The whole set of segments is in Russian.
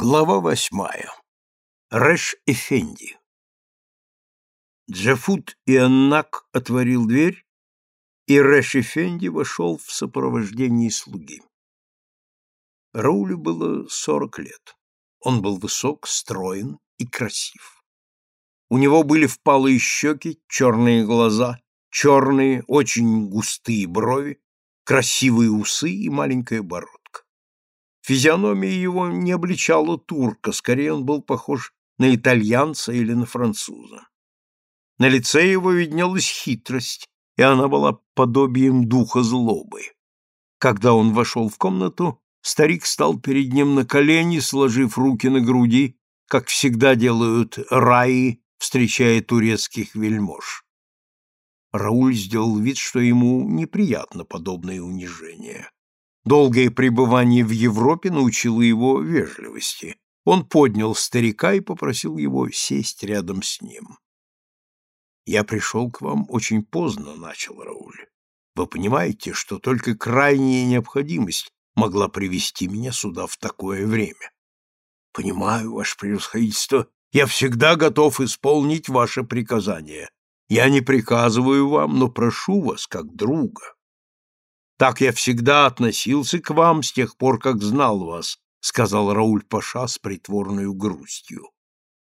Глава восьмая. Рэш-Эфенди. Джафут и Аннак отворил дверь, и Рэш-Эфенди вошел в сопровождении слуги. Раулю было сорок лет. Он был высок, строен и красив. У него были впалые щеки, черные глаза, черные, очень густые брови, красивые усы и маленькая бородка. Физиономия его не обличала турка, скорее он был похож на итальянца или на француза. На лице его виднелась хитрость, и она была подобием духа злобы. Когда он вошел в комнату, старик стал перед ним на колени, сложив руки на груди, как всегда делают раи, встречая турецких вельмож. Рауль сделал вид, что ему неприятно подобное унижение. Долгое пребывание в Европе научило его вежливости. Он поднял старика и попросил его сесть рядом с ним. «Я пришел к вам очень поздно», — начал Рауль. «Вы понимаете, что только крайняя необходимость могла привести меня сюда в такое время?» «Понимаю, ваше превосходительство. Я всегда готов исполнить ваше приказание. Я не приказываю вам, но прошу вас как друга». Так я всегда относился к вам с тех пор, как знал вас, сказал Рауль Паша с притворной грустью.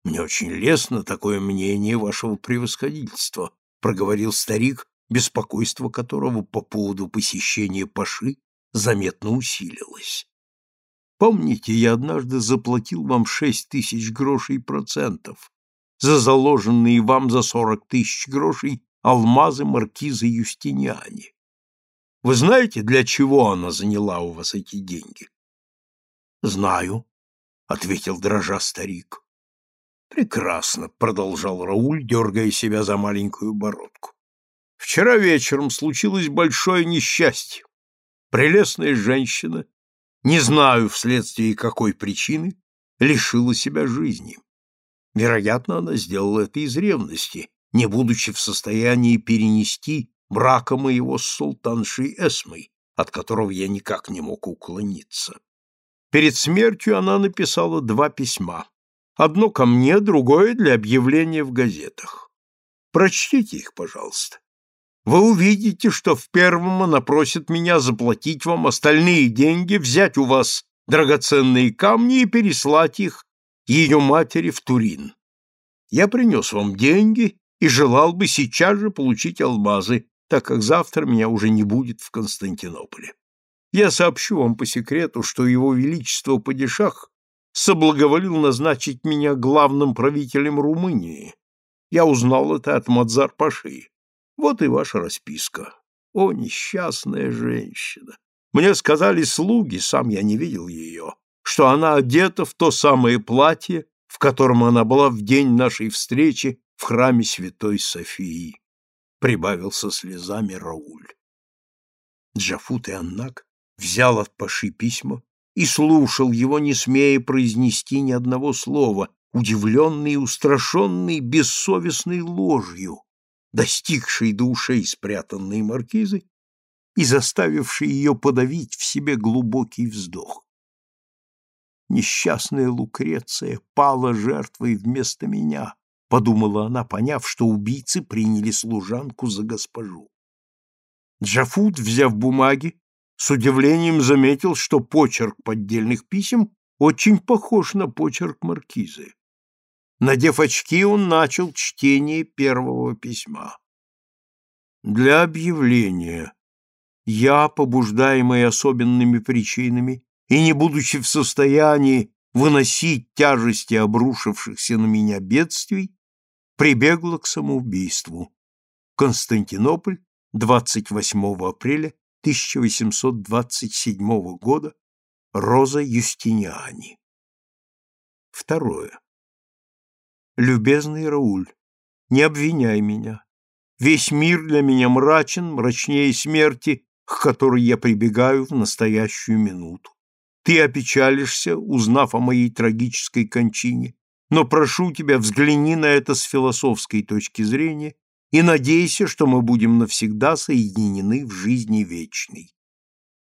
Мне очень лестно такое мнение вашего превосходительства, проговорил старик, беспокойство которого по поводу посещения Паши заметно усилилось. Помните, я однажды заплатил вам шесть тысяч грошей процентов за заложенные вам за сорок тысяч грошей алмазы маркиза Юстиниани. Вы знаете, для чего она заняла у вас эти деньги? Знаю, ответил дрожа старик. Прекрасно, продолжал Рауль, дергая себя за маленькую бородку. Вчера вечером случилось большое несчастье. Прелестная женщина, не знаю вследствие какой причины, лишила себя жизни. Вероятно, она сделала это из ревности, не будучи в состоянии перенести брака моего с султаншей Эсмой, от которого я никак не мог уклониться. Перед смертью она написала два письма. Одно ко мне, другое для объявления в газетах. Прочтите их, пожалуйста. Вы увидите, что в первом она просит меня заплатить вам остальные деньги, взять у вас драгоценные камни и переслать их ее матери в Турин. Я принес вам деньги и желал бы сейчас же получить алмазы, так как завтра меня уже не будет в Константинополе. Я сообщу вам по секрету, что его величество Падишах соблаговолил назначить меня главным правителем Румынии. Я узнал это от Мадзар-Паши. Вот и ваша расписка. О, несчастная женщина! Мне сказали слуги, сам я не видел ее, что она одета в то самое платье, в котором она была в день нашей встречи в храме Святой Софии прибавил со слезами Рауль. Джафут и Аннак взял от Паши письма и слушал его, не смея произнести ни одного слова, удивленный и устрашенный бессовестной ложью, достигшей до ушей спрятанной маркизы и заставившей ее подавить в себе глубокий вздох. Несчастная Лукреция пала жертвой вместо меня, подумала она, поняв, что убийцы приняли служанку за госпожу. Джафут, взяв бумаги, с удивлением заметил, что почерк поддельных писем очень похож на почерк маркизы. Надев очки, он начал чтение первого письма. Для объявления я, побуждаемый особенными причинами и не будучи в состоянии выносить тяжести обрушившихся на меня бедствий, прибегла к самоубийству. Константинополь, 28 апреля 1827 года, Роза Юстиниани. Второе. Любезный Рауль, не обвиняй меня. Весь мир для меня мрачен, мрачнее смерти, к которой я прибегаю в настоящую минуту. Ты опечалишься, узнав о моей трагической кончине, но прошу тебя, взгляни на это с философской точки зрения и надейся, что мы будем навсегда соединены в жизни вечной.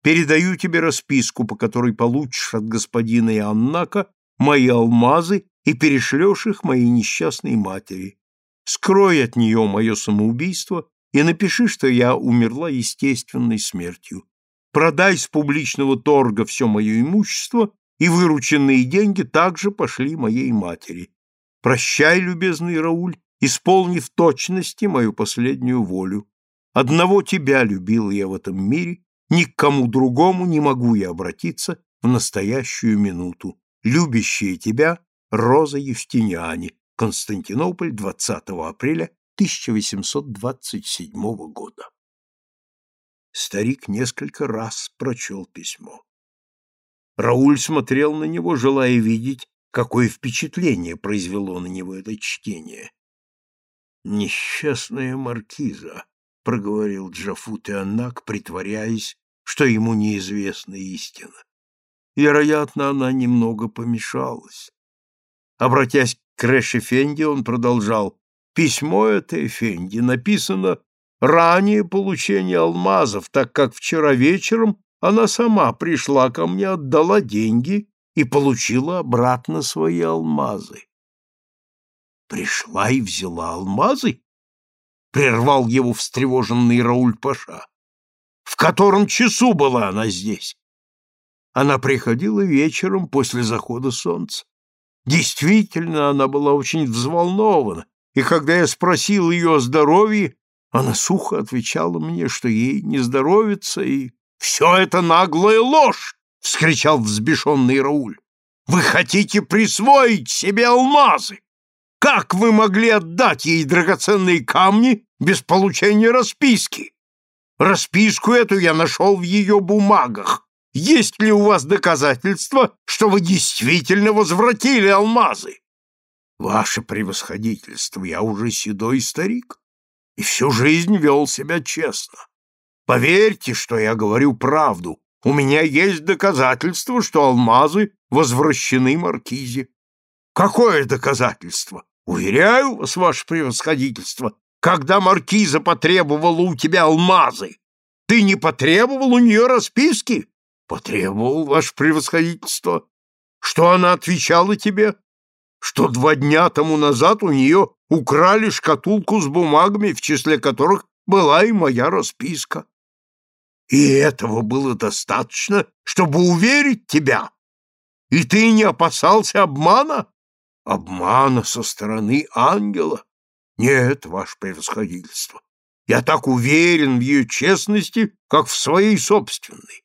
Передаю тебе расписку, по которой получишь от господина Иоаннака мои алмазы и перешлешь их моей несчастной матери. Скрой от нее мое самоубийство и напиши, что я умерла естественной смертью. Продай с публичного торга все мое имущество, и вырученные деньги также пошли моей матери. Прощай, любезный Рауль, исполни в точности мою последнюю волю. Одного тебя любил я в этом мире, ни к кому другому не могу я обратиться в настоящую минуту. Любящая тебя Роза Юстиниани, Константинополь, 20 апреля 1827 года. Старик несколько раз прочел письмо. Рауль смотрел на него, желая видеть, какое впечатление произвело на него это чтение. «Несчастная маркиза», — проговорил Джафут и Аннак, притворяясь, что ему неизвестна истина. Вероятно, она немного помешалась. Обратясь к Рэш-Эфенди, он продолжал. «Письмо это, Эфенди, написано ранее получения алмазов, так как вчера вечером она сама пришла ко мне, отдала деньги и получила обратно свои алмазы. Пришла и взяла алмазы? Прервал его встревоженный Рауль Паша. В котором часу была она здесь? Она приходила вечером после захода солнца. Действительно, она была очень взволнована, и когда я спросил ее о здоровье, она сухо отвечала мне, что ей не здоровится, и «Все это наглая ложь!» — вскричал взбешенный Рауль. «Вы хотите присвоить себе алмазы! Как вы могли отдать ей драгоценные камни без получения расписки? Расписку эту я нашел в ее бумагах. Есть ли у вас доказательства, что вы действительно возвратили алмазы? Ваше превосходительство, я уже седой старик и всю жизнь вел себя честно. Поверьте, что я говорю правду. У меня есть доказательство, что алмазы возвращены маркизе. Какое доказательство? Уверяю вас, ваше превосходительство, когда маркиза потребовала у тебя алмазы, ты не потребовал у нее расписки? Потребовал, ваше превосходительство. Что она отвечала тебе? Что два дня тому назад у нее украли шкатулку с бумагами, в числе которых была и моя расписка. И этого было достаточно, чтобы уверить тебя. И ты не опасался обмана? Обмана со стороны ангела? Нет, ваше превосходительство. Я так уверен в ее честности, как в своей собственной.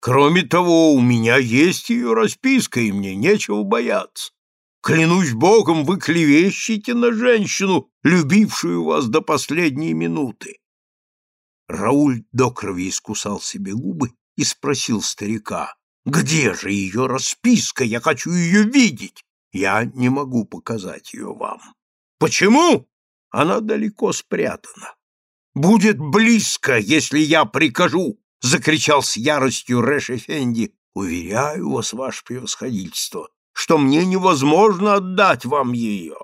Кроме того, у меня есть ее расписка, и мне нечего бояться. Клянусь богом, вы клевещете на женщину, любившую вас до последней минуты. Рауль до крови искусал себе губы и спросил старика, «Где же ее расписка? Я хочу ее видеть!» «Я не могу показать ее вам». «Почему?» «Она далеко спрятана». «Будет близко, если я прикажу!» — закричал с яростью Рэш Эфенди. «Уверяю вас, ваше превосходительство, что мне невозможно отдать вам ее.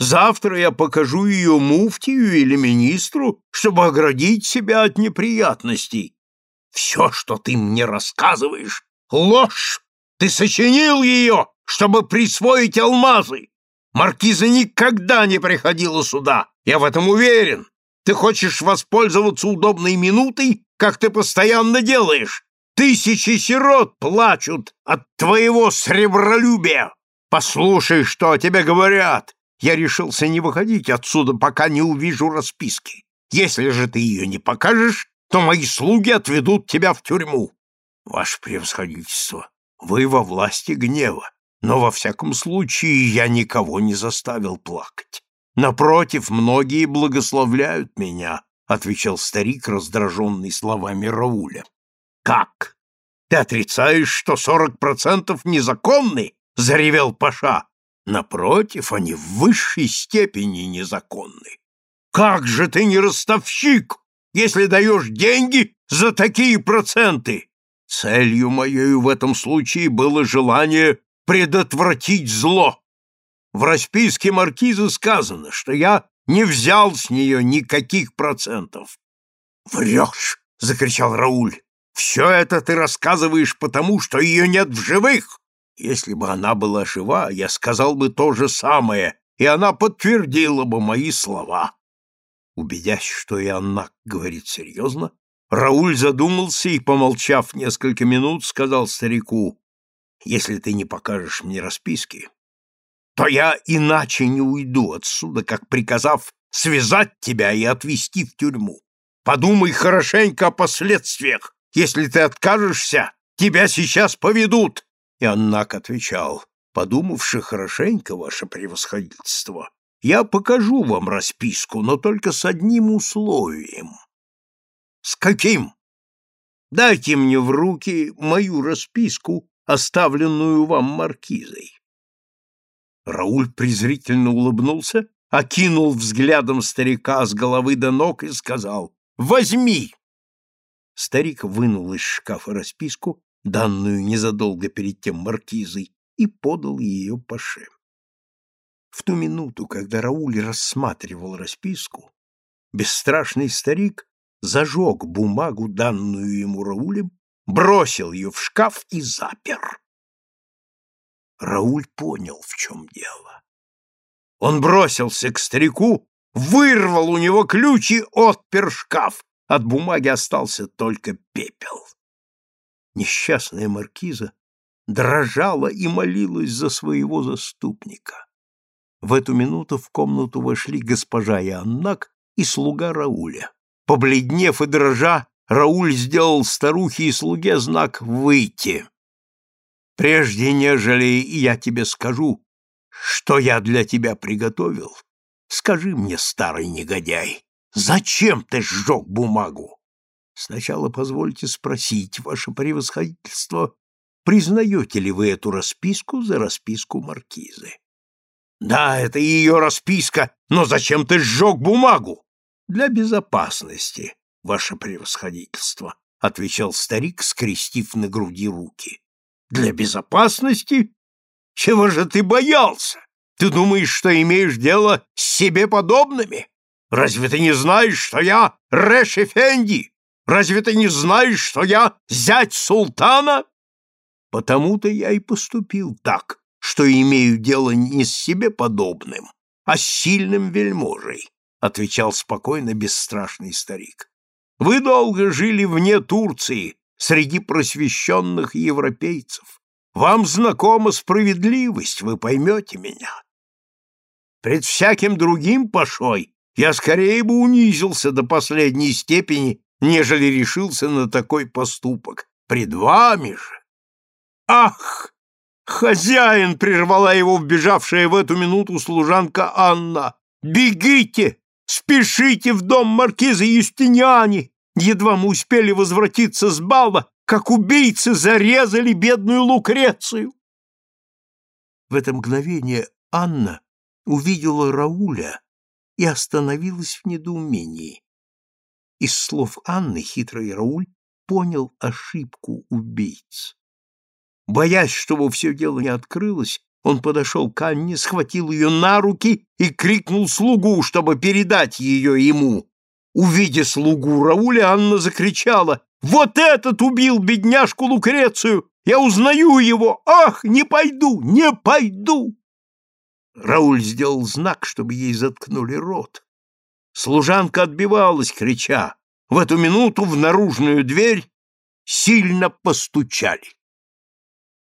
Завтра я покажу ее муфтию или министру, чтобы оградить себя от неприятностей. Все, что ты мне рассказываешь, — ложь! Ты сочинил ее, чтобы присвоить алмазы. Маркиза никогда не приходила сюда, я в этом уверен. Ты хочешь воспользоваться удобной минутой, как ты постоянно делаешь. Тысячи сирот плачут от твоего сребролюбия. Послушай, что тебе говорят. Я решился не выходить отсюда, пока не увижу расписки. Если же ты ее не покажешь, то мои слуги отведут тебя в тюрьму. Ваше превосходительство, вы во власти гнева, но во всяком случае я никого не заставил плакать. Напротив, многие благословляют меня, отвечал старик, раздраженный словами Рауля. Как? Ты отрицаешь, что сорок процентов незаконны? заревел Паша. Напротив, они в высшей степени незаконны. Как же ты не ростовщик, если даешь деньги за такие проценты? Целью моей в этом случае было желание предотвратить зло. В расписке маркиза сказано, что я не взял с нее никаких процентов. «Врешь!» — закричал Рауль. «Все это ты рассказываешь потому, что ее нет в живых. Если бы она была жива, я сказал бы то же самое, и она подтвердила бы мои слова. Убедясь, что и Анна говорит серьезно, Рауль задумался и, помолчав несколько минут, сказал старику, «Если ты не покажешь мне расписки, то я иначе не уйду отсюда, как приказав связать тебя и отвезти в тюрьму. Подумай хорошенько о последствиях. Если ты откажешься, тебя сейчас поведут. И Аннак отвечал, подумавши хорошенько, ваше превосходительство, я покажу вам расписку, но только с одним условием. С каким? Дайте мне в руки мою расписку, оставленную вам маркизой. Рауль презрительно улыбнулся, окинул взглядом старика с головы до ног и сказал «Возьми!» Старик вынул из шкафа расписку, данную незадолго перед тем маркизой, и подал ее Паше. В ту минуту, когда Рауль рассматривал расписку, бесстрашный старик зажег бумагу, данную ему Раулем, бросил ее в шкаф и запер. Рауль понял, в чем дело. Он бросился к старику, вырвал у него ключ и отпер шкаф. От бумаги остался только пепел. Несчастная маркиза дрожала и молилась за своего заступника. В эту минуту в комнату вошли госпожа Иоаннак и слуга Рауля. Побледнев и дрожа, Рауль сделал старухе и слуге знак «выйти». Прежде нежели я тебе скажу, что я для тебя приготовил, скажи мне, старый негодяй, зачем ты сжег бумагу? Сначала позвольте спросить, ваше превосходительство, признаете ли вы эту расписку за расписку маркизы? Да, это ее расписка, но зачем ты сжег бумагу? Для безопасности, ваше превосходительство, отвечал старик, скрестив на груди руки. Для безопасности? Чего же ты боялся? Ты думаешь, что имеешь дело с себе подобными? Разве ты не знаешь, что я Рэш Эфенди? Разве ты не знаешь, что я зять султана? Потому-то я и поступил так, что имею дело не с себе подобным, а с сильным вельможей, отвечал спокойно бесстрашный старик. Вы долго жили вне Турции, среди просвещенных европейцев. Вам знакома справедливость, вы поймете меня. Пред всяким другим пошой я скорее бы унизился до последней степени, нежели решился на такой поступок. Пред вами же. Ах! Хозяин прервала его вбежавшая в эту минуту служанка Анна. Бегите! Спешите в дом маркиза Юстиниани! Едва мы успели возвратиться с бала, как убийцы зарезали бедную Лукрецию. В это мгновение Анна увидела Рауля и остановилась в недоумении. Из слов Анны хитрый Рауль понял ошибку убийц. Боясь, чтобы все дело не открылось, он подошел к Анне, схватил ее на руки и крикнул слугу, чтобы передать ее ему. Увидя слугу Рауля, Анна закричала «Вот этот убил бедняжку Лукрецию! Я узнаю его! Ах, не пойду, не пойду!» Рауль сделал знак, чтобы ей заткнули рот. Служанка отбивалась, крича. В эту минуту в наружную дверь сильно постучали.